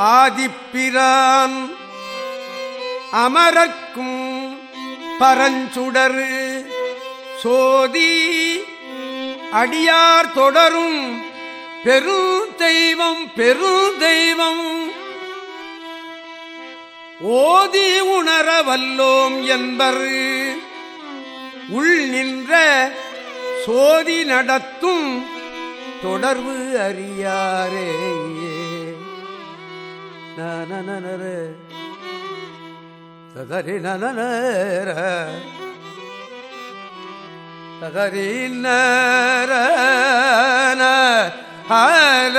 ஆதிப்பிரான் அமரக்கும் பரஞ்சுடரு சோதி அடியார் தொடரும் பெருந்தெய்வம் பெருந்தெய்வம் ஓதி உணர வல்லோம் என்பர். உள் நின்ற சோதி நடத்தும் தொடர்பு அறியாரே. நனநனர ததரி நனநர ததரி நர ஹர